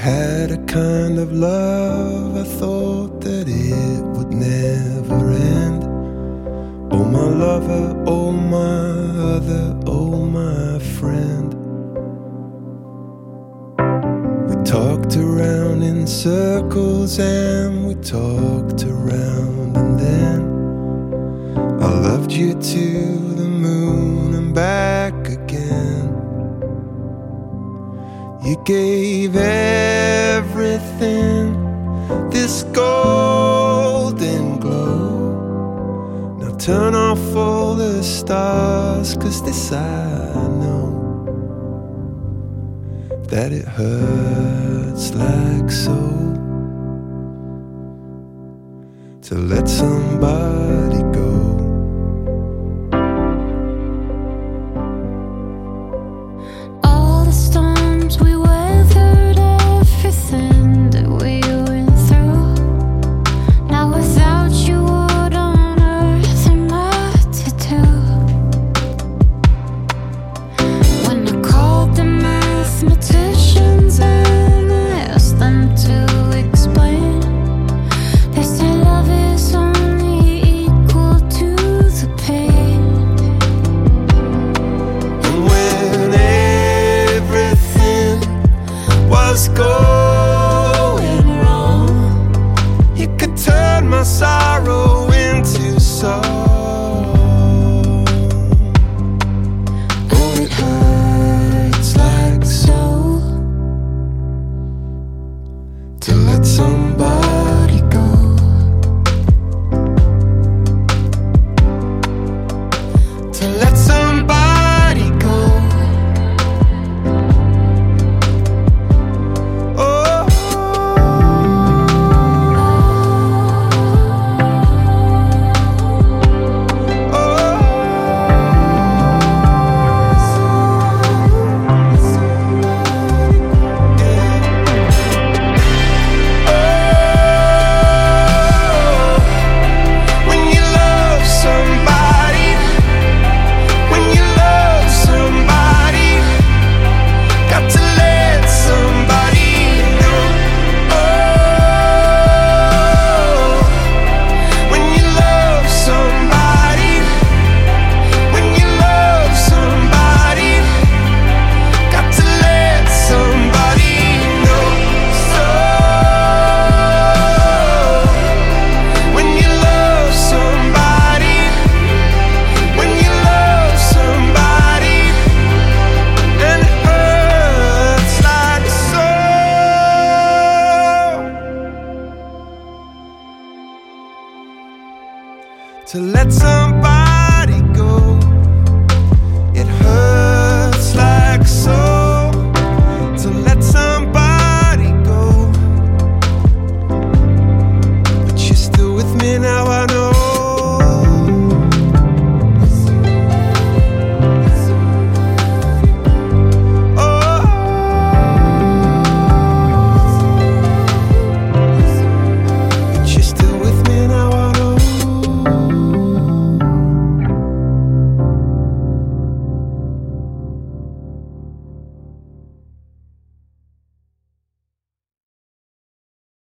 had a kind of love I thought that it would never end. Oh, my lover, oh, my other, oh, my friend. We talked around in circles and we talked around, and then I loved you to the moon and back again. You gave everything this golden glow. Now turn off all the stars, cause this I know that it hurts like so to let somebody to let somebody to let somebody